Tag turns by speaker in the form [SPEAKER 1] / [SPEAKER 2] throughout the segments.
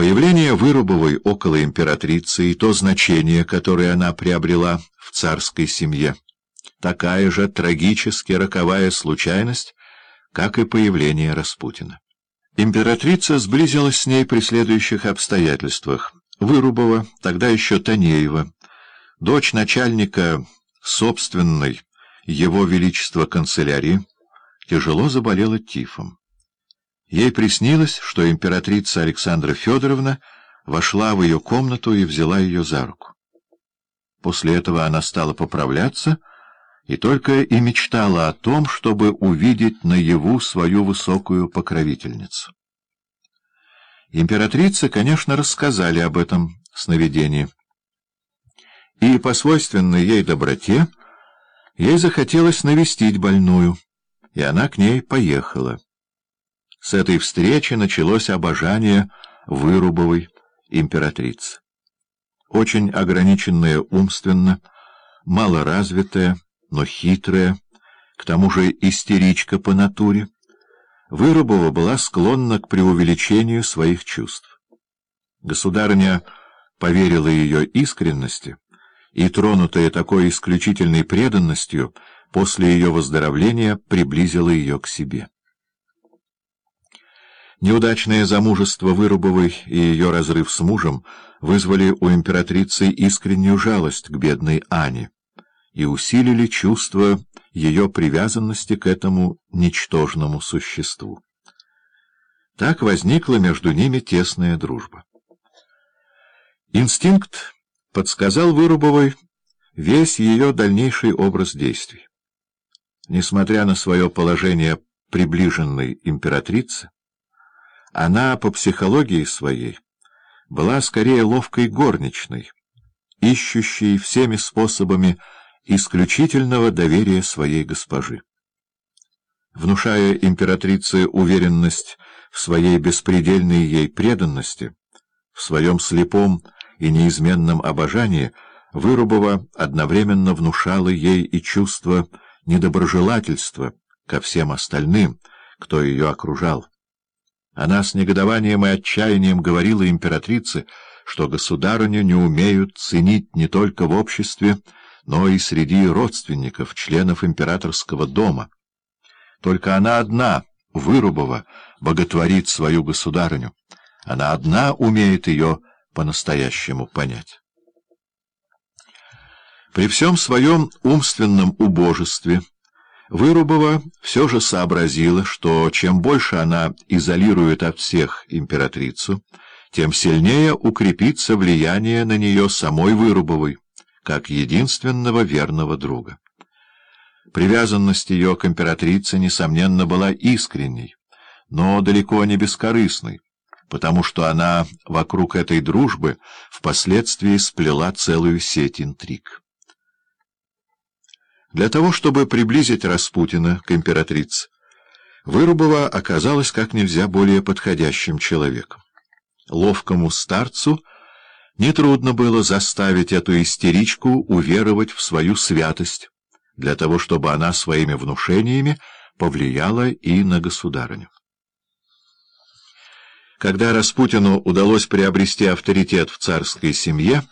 [SPEAKER 1] Появление Вырубовой около императрицы и то значение, которое она приобрела в царской семье, такая же трагически роковая случайность, как и появление Распутина. Императрица сблизилась с ней при следующих обстоятельствах. Вырубова, тогда еще Танеева, дочь начальника собственной его Величества канцелярии, тяжело заболела тифом. Ей приснилось, что императрица Александра Федоровна вошла в ее комнату и взяла ее за руку. После этого она стала поправляться и только и мечтала о том, чтобы увидеть наяву свою высокую покровительницу. Императрице, конечно, рассказали об этом сновидении. И по свойственной ей доброте ей захотелось навестить больную, и она к ней поехала. С этой встречи началось обожание Вырубовой императрицы. Очень ограниченная умственно, малоразвитая, но хитрая, к тому же истеричка по натуре, Вырубова была склонна к преувеличению своих чувств. Государыня поверила ее искренности и, тронутая такой исключительной преданностью, после ее выздоровления приблизила ее к себе. Неудачное замужество Вырубовой и ее разрыв с мужем вызвали у императрицы искреннюю жалость к бедной Ане и усилили чувство ее привязанности к этому ничтожному существу. Так возникла между ними тесная дружба. Инстинкт подсказал Вырубовой весь ее дальнейший образ действий. Несмотря на свое положение приближенной императрицы, она по психологии своей была скорее ловкой горничной, ищущей всеми способами исключительного доверия своей госпожи. Внушая императрице уверенность в своей беспредельной ей преданности, в своем слепом и неизменном обожании, Вырубова одновременно внушала ей и чувство недоброжелательства ко всем остальным, кто ее окружал. Она с негодованием и отчаянием говорила императрице, что государыню не умеют ценить не только в обществе, но и среди родственников, членов императорского дома. Только она одна, Вырубова, боготворит свою государыню. Она одна умеет ее по-настоящему понять. При всем своем умственном убожестве Вырубова все же сообразила, что чем больше она изолирует от всех императрицу, тем сильнее укрепится влияние на нее самой Вырубовой, как единственного верного друга. Привязанность ее к императрице, несомненно, была искренней, но далеко не бескорыстной, потому что она вокруг этой дружбы впоследствии сплела целую сеть интриг. Для того, чтобы приблизить Распутина к императрице, Вырубова оказалась как нельзя более подходящим человеком. Ловкому старцу нетрудно было заставить эту истеричку уверовать в свою святость, для того, чтобы она своими внушениями повлияла и на государыню. Когда Распутину удалось приобрести авторитет в царской семье,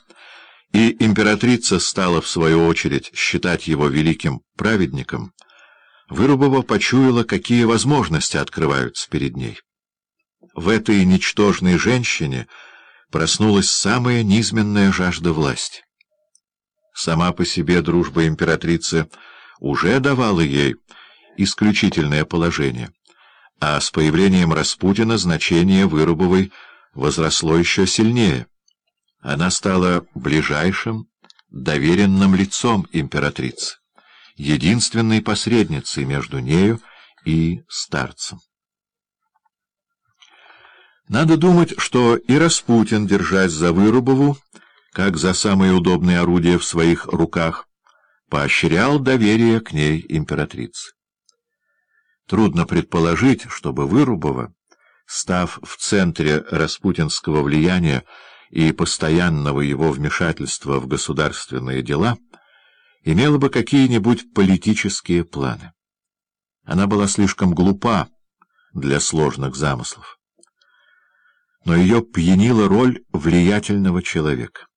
[SPEAKER 1] и императрица стала, в свою очередь, считать его великим праведником, Вырубова почуяла, какие возможности открываются перед ней. В этой ничтожной женщине проснулась самая низменная жажда власти. Сама по себе дружба императрицы уже давала ей исключительное положение, а с появлением Распутина значение Вырубовой возросло еще сильнее — она стала ближайшим, доверенным лицом императрицы, единственной посредницей между нею и старцем. Надо думать, что и Распутин, держась за Вырубову, как за самое удобное орудие в своих руках, поощрял доверие к ней императрицы. Трудно предположить, чтобы Вырубова, став в центре распутинского влияния, и постоянного его вмешательства в государственные дела имела бы какие-нибудь политические планы. Она была слишком глупа для сложных замыслов. но ее пьянила роль влиятельного человека.